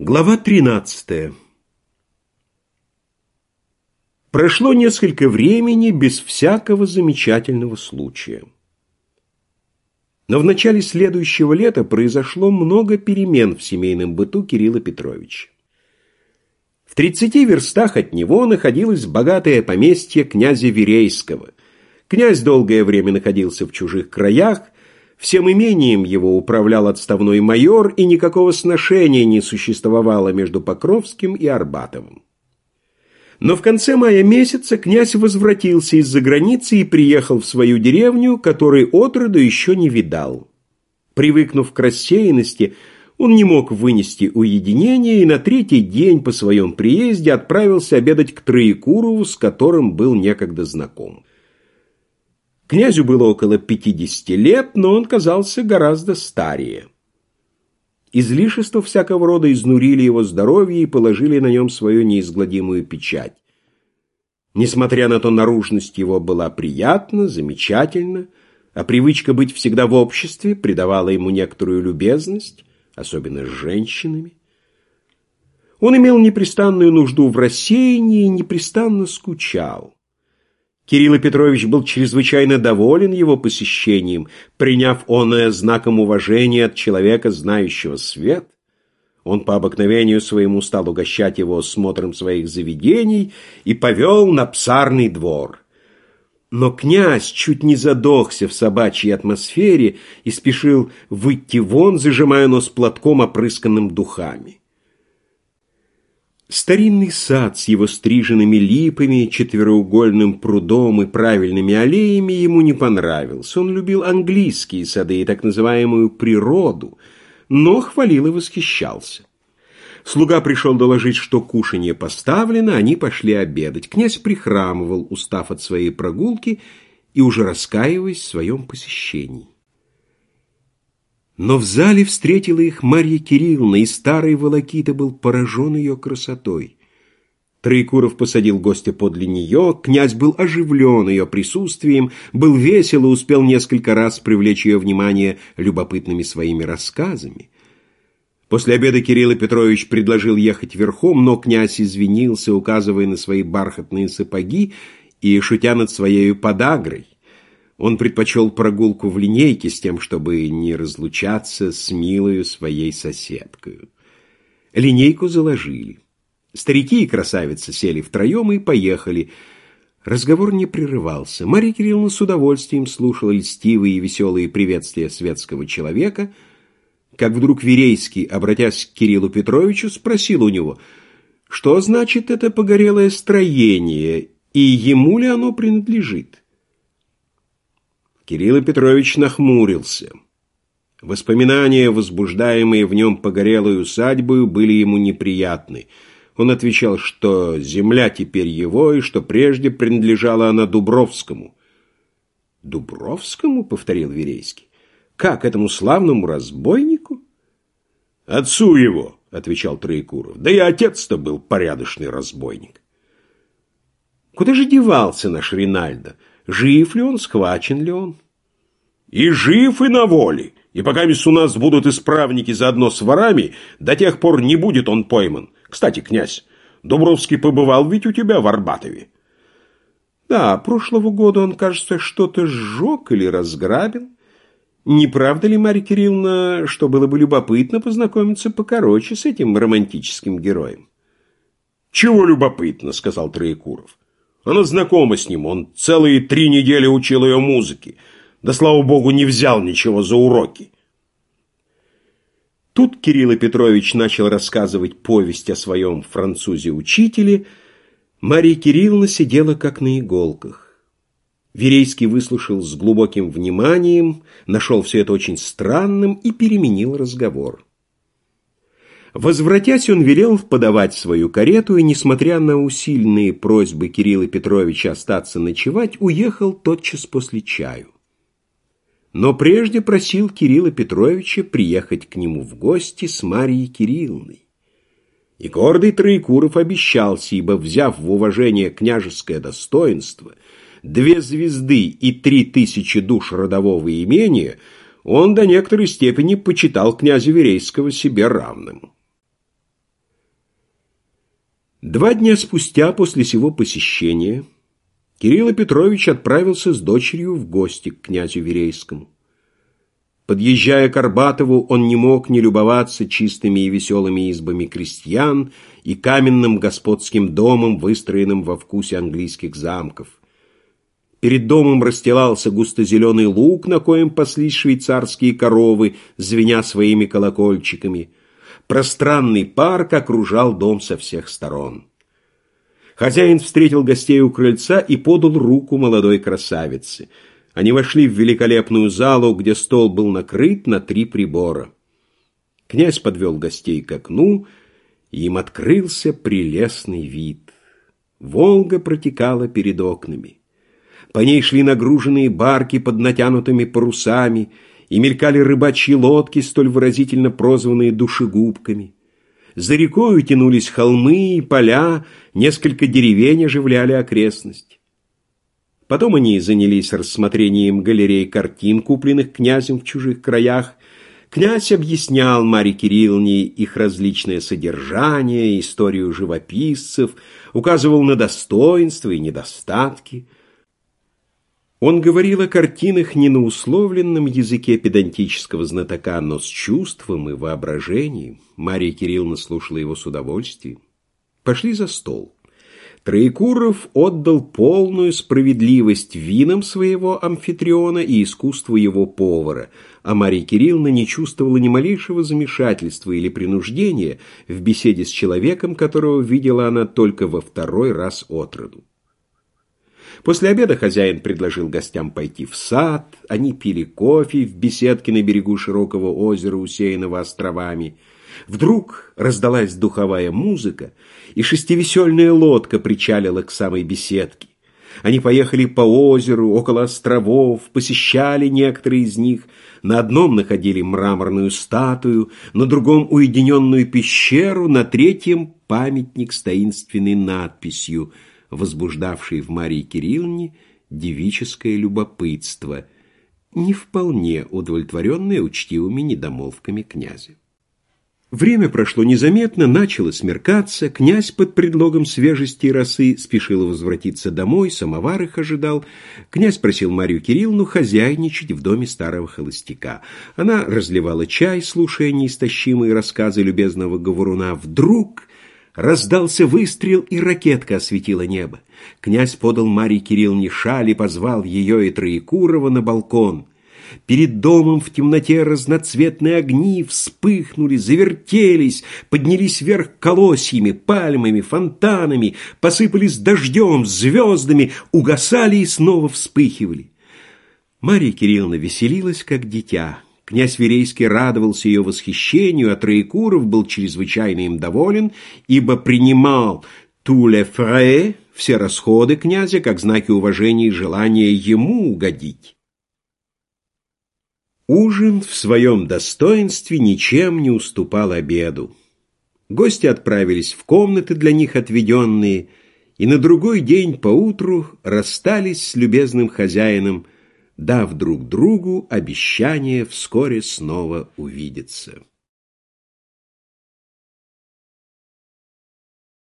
Глава 13 Прошло несколько времени без всякого замечательного случая. Но в начале следующего лета произошло много перемен в семейном быту Кирилла Петровича. В тридцати верстах от него находилось богатое поместье князя Верейского. Князь долгое время находился в чужих краях – Всем имением его управлял отставной майор, и никакого сношения не существовало между Покровским и Арбатовым. Но в конце мая месяца князь возвратился из-за границы и приехал в свою деревню, которой отроду еще не видал. Привыкнув к рассеянности, он не мог вынести уединения и на третий день по своем приезде отправился обедать к Троекурову, с которым был некогда знаком. Князю было около 50 лет, но он казался гораздо старее. Излишества всякого рода изнурили его здоровье и положили на нем свою неизгладимую печать. Несмотря на то, наружность его была приятна, замечательна, а привычка быть всегда в обществе придавала ему некоторую любезность, особенно с женщинами. Он имел непрестанную нужду в рассеянии и непрестанно скучал. Кирилл Петрович был чрезвычайно доволен его посещением, приняв оное знаком уважения от человека, знающего свет. Он по обыкновению своему стал угощать его осмотром своих заведений и повел на псарный двор. Но князь чуть не задохся в собачьей атмосфере и спешил выйти вон, зажимая нос платком, опрысканным духами. Старинный сад с его стриженными липами, четвероугольным прудом и правильными аллеями ему не понравился. Он любил английские сады и так называемую природу, но хвалил и восхищался. Слуга пришел доложить, что кушанье поставлено, они пошли обедать. Князь прихрамывал, устав от своей прогулки и уже раскаиваясь в своем посещении. Но в зале встретила их Марья Кирилловна, и старый Волокита был поражен ее красотой. Троекуров посадил гостя подле нее, князь был оживлен ее присутствием, был весел и успел несколько раз привлечь ее внимание любопытными своими рассказами. После обеда Кирилл Петрович предложил ехать верхом, но князь извинился, указывая на свои бархатные сапоги и шутя над своей подагрой. Он предпочел прогулку в линейке с тем, чтобы не разлучаться с милою своей соседкой. Линейку заложили. Старики и красавица сели втроем и поехали. Разговор не прерывался. Марья Кирилловна с удовольствием слушала льстивые и веселые приветствия светского человека, как вдруг Верейский, обратясь к Кириллу Петровичу, спросил у него, что значит это погорелое строение и ему ли оно принадлежит. Кирилл Петрович нахмурился. Воспоминания, возбуждаемые в нем погорелой усадьбой, были ему неприятны. Он отвечал, что земля теперь его, и что прежде принадлежала она Дубровскому. «Дубровскому?» — повторил Верейский. «Как этому славному разбойнику?» «Отцу его», — отвечал Троекуров. «Да и отец-то был порядочный разбойник». «Куда же девался наш Ринальдо?» Жив ли он, схвачен ли он? И жив, и на воле. И пока у нас будут исправники заодно с ворами, до тех пор не будет он пойман. Кстати, князь, Дубровский побывал ведь у тебя в Арбатове. Да, прошлого года он, кажется, что-то сжег или разграбил. Не правда ли, Марья Кирилловна, что было бы любопытно познакомиться покороче с этим романтическим героем? «Чего любопытно?» — сказал Троекуров. Она знакома с ним, он целые три недели учил ее музыке. Да, слава богу, не взял ничего за уроки. Тут Кирилл Петрович начал рассказывать повесть о своем французе-учителе. Мария Кирилловна сидела как на иголках. Верейский выслушал с глубоким вниманием, нашел все это очень странным и переменил разговор. Возвратясь, он велел подавать свою карету и, несмотря на усиленные просьбы Кирилла Петровича остаться ночевать, уехал тотчас после чаю. Но прежде просил Кирилла Петровича приехать к нему в гости с Марией Кирилловной. И гордый Троекуров обещался, ибо, взяв в уважение княжеское достоинство, две звезды и три тысячи душ родового имения, он до некоторой степени почитал князя Верейского себе равным. Два дня спустя после сего посещения Кирилл Петрович отправился с дочерью в гости к князю Верейскому. Подъезжая к Арбатову, он не мог не любоваться чистыми и веселыми избами крестьян и каменным господским домом, выстроенным во вкусе английских замков. Перед домом расстилался густозеленый луг, на коем паслись швейцарские коровы, звеня своими колокольчиками. Пространный парк окружал дом со всех сторон. Хозяин встретил гостей у крыльца и подал руку молодой красавице — они вошли в великолепную залу, где стол был накрыт на три прибора. Князь подвел гостей к окну, и им открылся прелестный вид. Волга протекала перед окнами. По ней шли нагруженные барки под натянутыми парусами, и мелькали рыбачьи лодки, столь выразительно прозванные душегубками. За рекою тянулись холмы и поля, несколько деревень оживляли окрестность. Потом они занялись рассмотрением галерей картин, купленных князем в чужих краях. Князь объяснял Марье Кирилловне их различное содержание, историю живописцев, указывал на достоинства и недостатки. Он говорил о картинах не на условленном языке педантического знатока, но с чувством и воображением. Марья Кирилловна слушала его с удовольствием. Пошли за стол. Троекуров отдал полную справедливость винам своего амфитриона и искусству его повара, а Мария Кирилловна не чувствовала ни малейшего замешательства или принуждения в беседе с человеком, которого видела она только во второй раз от роду. После обеда хозяин предложил гостям пойти в сад, они пили кофе в беседке на берегу широкого озера, усеянного островами, Вдруг раздалась духовая музыка, и шестивесельная лодка причалила к самой беседке. Они поехали по озеру, около островов, посещали некоторые из них. На одном находили мраморную статую, на другом — уединенную пещеру, на третьем — памятник с таинственной надписью, возбуждавший в Марии Кирилловне девическое любопытство, не вполне удовлетворенное учтивыми недомолвками князя. Время прошло незаметно, начало смеркаться, князь под предлогом свежести и росы спешил возвратиться домой, самовар их ожидал. Князь просил Марию Кирилловну хозяйничать в доме старого холостяка. Она разливала чай, слушая неистощимые рассказы любезного говоруна. Вдруг раздался выстрел, и ракетка осветила небо. Князь подал Марии Кирилловне шаль и позвал ее и Троекурова на балкон — Перед домом в темноте разноцветные огни вспыхнули, завертелись, поднялись вверх колосьями, пальмами, фонтанами, посыпались дождем, звездами, угасали и снова вспыхивали. Мария Кирилловна веселилась, как дитя. Князь Верейский радовался ее восхищению, а Троекуров был чрезвычайно им доволен, ибо принимал «туле фре» все расходы князя как знаки уважения и желания ему угодить. Ужин в своем достоинстве ничем не уступал обеду. Гости отправились в комнаты для них отведенные, и на другой день поутру расстались с любезным хозяином, дав друг другу обещание вскоре снова увидеться.